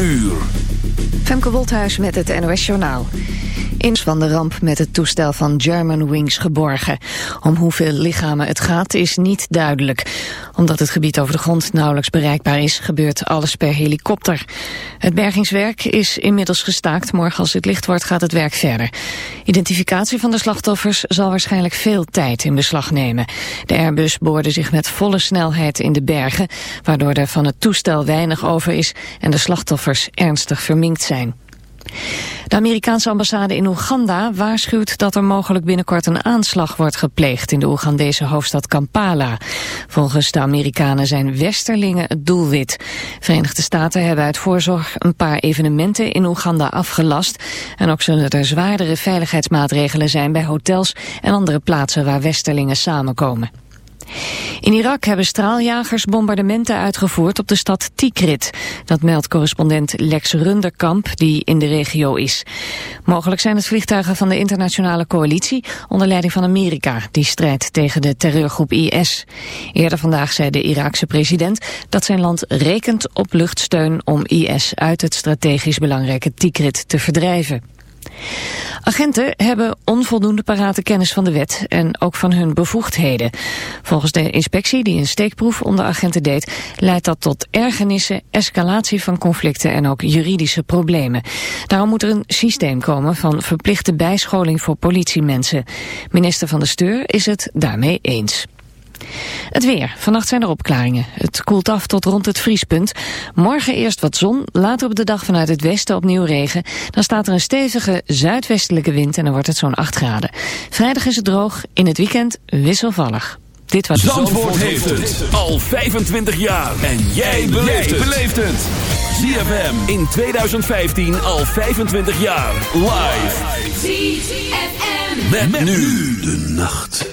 Uur. Femke Wolthuis met het NOS Journaal. In van de ramp met het toestel van Germanwings geborgen. Om hoeveel lichamen het gaat is niet duidelijk. Omdat het gebied over de grond nauwelijks bereikbaar is, gebeurt alles per helikopter. Het bergingswerk is inmiddels gestaakt. Morgen als het licht wordt gaat het werk verder. Identificatie van de slachtoffers zal waarschijnlijk veel tijd in beslag nemen. De Airbus boorde zich met volle snelheid in de bergen, waardoor er van het toestel weinig over is en de slachtoffers ernstig verminkt zijn. De Amerikaanse ambassade in Oeganda waarschuwt dat er mogelijk binnenkort een aanslag wordt gepleegd in de Oegandese hoofdstad Kampala. Volgens de Amerikanen zijn westerlingen het doelwit. Verenigde Staten hebben uit voorzorg een paar evenementen in Oeganda afgelast. En ook zullen er zwaardere veiligheidsmaatregelen zijn bij hotels en andere plaatsen waar westerlingen samenkomen. In Irak hebben straaljagers bombardementen uitgevoerd op de stad Tikrit. Dat meldt correspondent Lex Runderkamp, die in de regio is. Mogelijk zijn het vliegtuigen van de internationale coalitie onder leiding van Amerika, die strijdt tegen de terreurgroep IS. Eerder vandaag zei de Iraakse president dat zijn land rekent op luchtsteun om IS uit het strategisch belangrijke Tikrit te verdrijven. Agenten hebben onvoldoende parate kennis van de wet en ook van hun bevoegdheden. Volgens de inspectie die een steekproef onder agenten deed... leidt dat tot ergernissen, escalatie van conflicten en ook juridische problemen. Daarom moet er een systeem komen van verplichte bijscholing voor politiemensen. Minister van de Steur is het daarmee eens. Het weer. Vannacht zijn er opklaringen. Het koelt af tot rond het vriespunt. Morgen eerst wat zon, later op de dag vanuit het westen opnieuw regen. Dan staat er een stevige zuidwestelijke wind en dan wordt het zo'n 8 graden. Vrijdag is het droog, in het weekend wisselvallig. Dit was Zandvoort, heeft het al 25 jaar. En jij beleeft het. ZFM in 2015 al 25 jaar. Live. ZFM. met nu de nacht.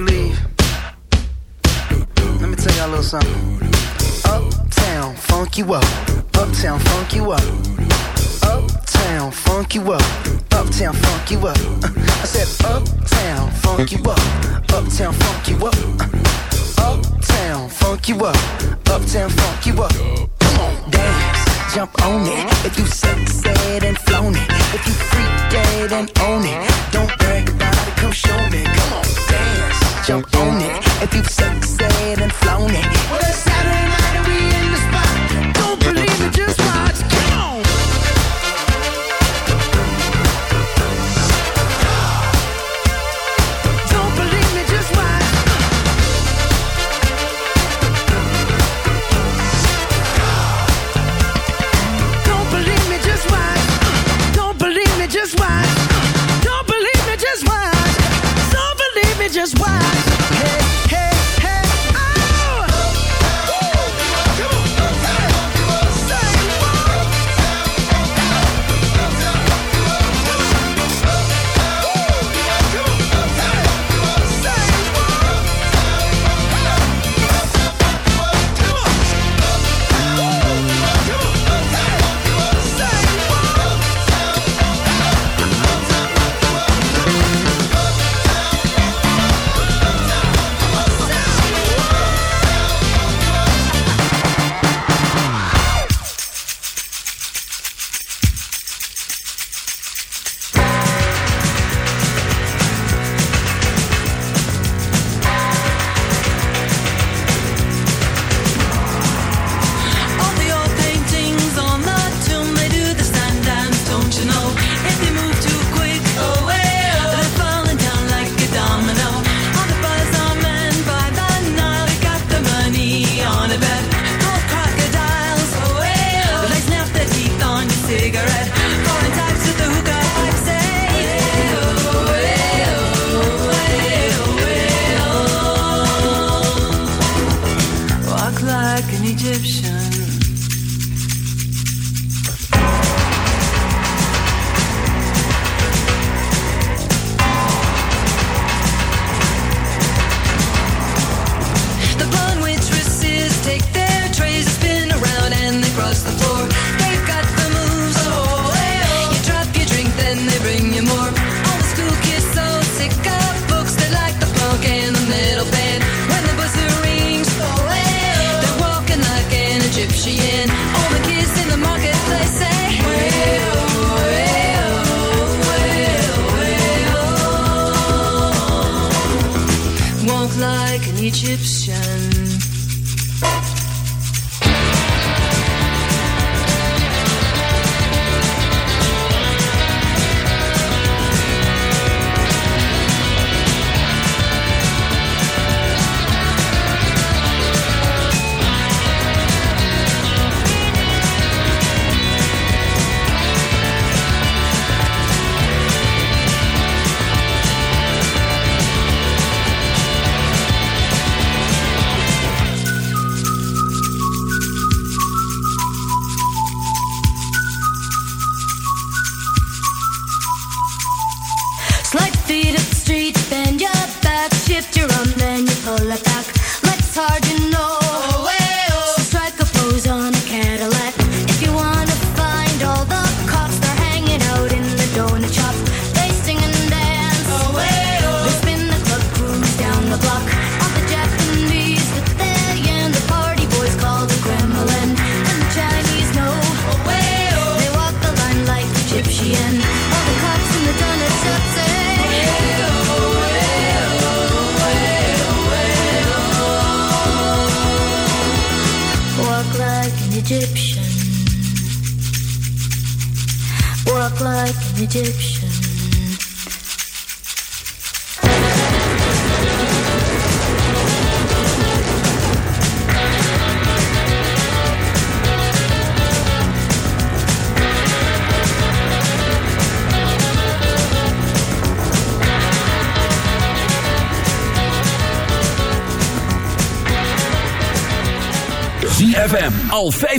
we leave, let me tell y'all a little something. Uptown, funk you up. Uptown, funk you up. Uptown, funk you up. Uptown, funk you up. I said, Uptown, funk you up. Uptown, funk you up. Uptown, funk you up. Uptown, funk you up. Come on, dance, jump on it. If you sexed and flown it, if you freaked and own it, don't jump on it. If you've sexed and flown it. Well, it's Saturday night and we in the spot. Don't believe it, just watch. Come on. Don't believe me, just watch. Don't believe me, just watch. Don't believe me, just watch. Don't believe me, just watch. Don't believe me, just watch.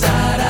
pasará.